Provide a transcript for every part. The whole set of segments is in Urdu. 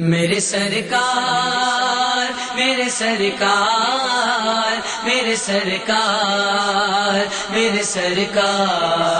میرے سرکار میرے سرکار میرے سرکار میرے سرکار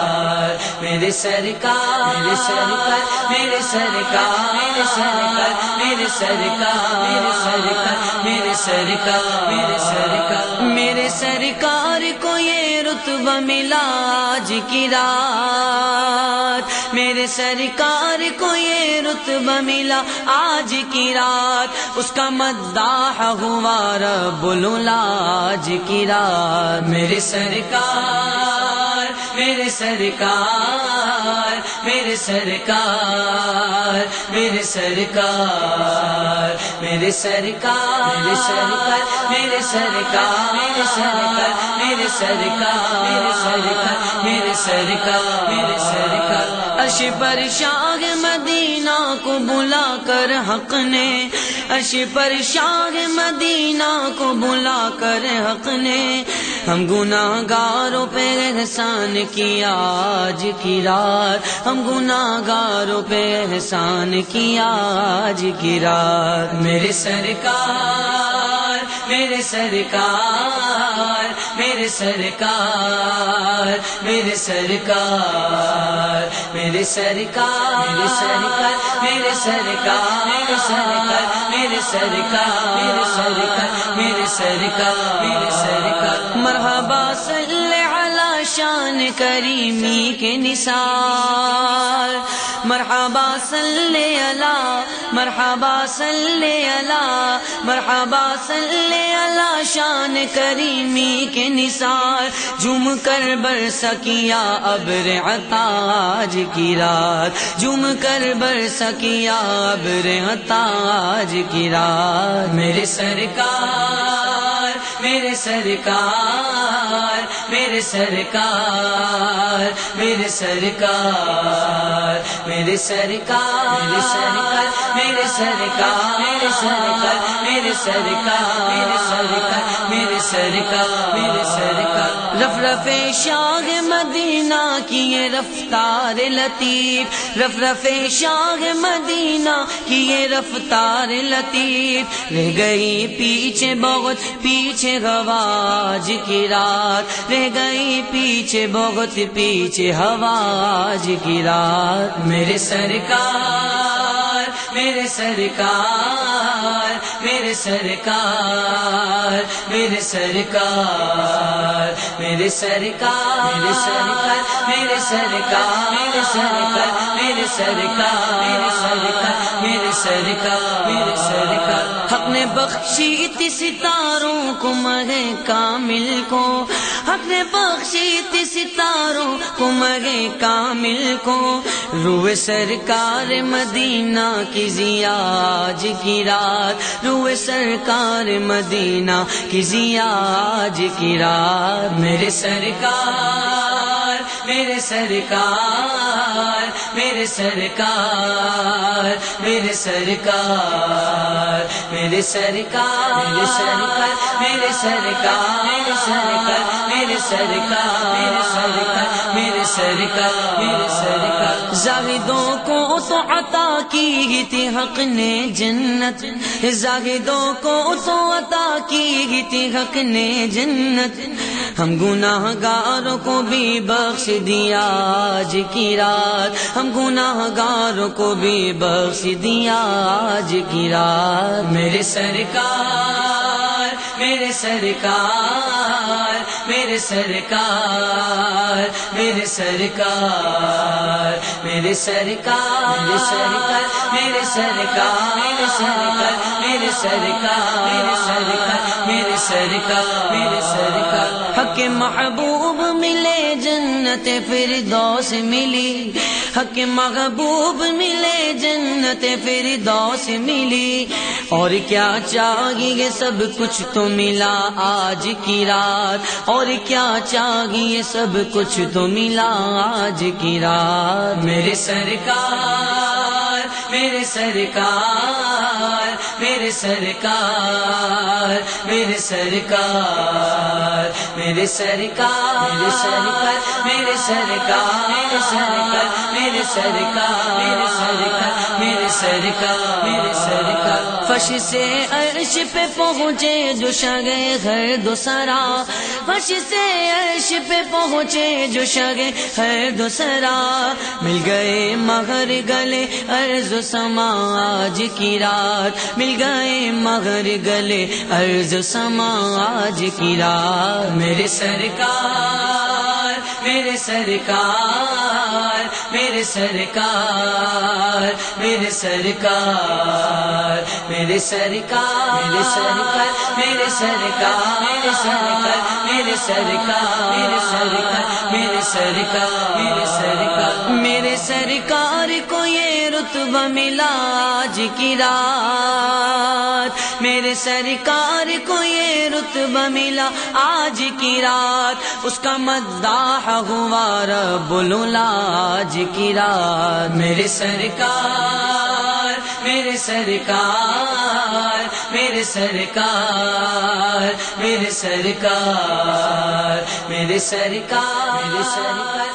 میرے سرکار میرے سرکار میرے سرکار میرے سرکار میرے سرکار میرے سرکار میرے سرکار میرے سرکار میرے سرکار کو یہ رتب ملا آج کی رات۔ میرے سرکار کو یہ رتب ملا آج کی رات۔ اس کا مداح ہوا رب آج کی رات۔ میرے سرکار میرے سرکار میرے سرکار میرے سرکار میرے سرکار میرے سرکار میرے سرکار میرے سرکار میرے سرکار میرے سرکار میرے سرکار میرے سرکار اش پر شاہ مدینہ کو بلا کر حق نے اش پر شاہ مدینہ کو بلا کر حق نے ہم گناہ گاروں پہ احسان کیا آج کی رات ہم گناہ گاروں پہ احسان کیا آج کی رات میرے سرکار میرے سرکار میرے سرکار میرے سرکار میرے سرکار میرے سرکار میرے سرکار میرے سرکار میرے سرکار میرے سرکار میرے سرکار میرے شان کریمی کے نثار۔ مرحبا صلی علی مرحبا صلی علی مرحبا صلی علی شان کریمی کے نثار۔ جم کر بر سکیا ابر عطاج کی رات۔ جم کر بر سکیا ابر عطاج کی رات۔ میرے سرکار میرے سرکار میرے سرکار میرے سرکار میرے سرکار میرے سرکار میرے سرکار میرے سرکار میرے سرکار میرے سرکار میرے سرکار میرے سرکار رف رف شاہ مدینہ کی یہ رفتار لطیف رف رف شاہ مدینہ کی یہ رفتار لطیف۔ رہ گئی پیچھے بہت، پیچھے گواج کی رات۔ رہ گئی پیچھے بہت، پیچھے ہواج کی رات۔ میرے سرکار میرے سرکار میرے سرکار میرے سرکار میرے سرکار میرے سرکار میرے سرکار میرے سرکار سرکار میرے سرکار میرے سرکار۔ میرے سرکار حق نے بخشی تھی ستاروں کو مگے کامل کو۔ حق نے بخشی تھی ستاروں کو مگے کامل کو۔ روح سرکار مدینہ کی زیاج کی رات۔ روح سرکار مدینہ کی زیاج کی رات۔ میرے سرکار میرے سرکار۔ میرے سرکار میرے سرکار میرے سرکار میرے سرکار میرے سرکار میرے سرکار میرے سرکار۔ میرے سرکار میرے سرکار میرے سرکار زاہدوں کو تو عطا کی تھی حق نے جنت۔ زاہدوں کو تو عطا کی تھی حق نے جنت۔ ہم گناہ گاروں کو بھی بخش دیا آج کی رات ہم گناہ گاروں کو بھی بخش دیا آج کی رات میرے سرکار میرے سرکار میرے سرکار میرے سرکار میرے سرکار میرے سرکار میرے سرکار میرے سرکار میرے سرکار میرے سرکار میرے سرکار میرے سرکار حق محبوب ملے، جنت پھر دوس ملی۔ حق محبوب ملے، جنت پھر دوس ملی۔ اور کیا چاہیے سب کچھ تو ملا آج کی رات؟ اور کیا چاہیے سب کچھ تو ملا آج کی رات؟ میرے سرکار میرے سرکار۔ میرے سرکار میرے سرکار۔ میرے سرکار میرے سرکار میرے سرکار میرے سرکار میرے سرکار میرے سرکار میرے سرکار میرے سرکار۔ فش سے عرش پہ پہنچے جو شگے ہے دوسرا فش سے عرش پہ پہنچے جو شگے ہے دوسرا مل گئے مگر گلے ارض سماج کی رات۔ مل گئے مگر گلے ارض سماج کی رات۔ میرے سرکار میرے سرکار میرے سرکار میرے سرکار میرے سرکار میرے سرکار میرے سرکار میرے سرکار میرے سرکار میرے سرکار میرے سرکار میرے سرکار میرے سرکار کو یہ رتبہ ملا آج کی رات میرے سرکار کو یہ رتب ملا آج کی رات، اس کا مداح ہوا رب آج کی رات۔ میرے سرکار میرے سرکار میرے سرکار میرے سرکار میرے سرکار میرے سرکار۔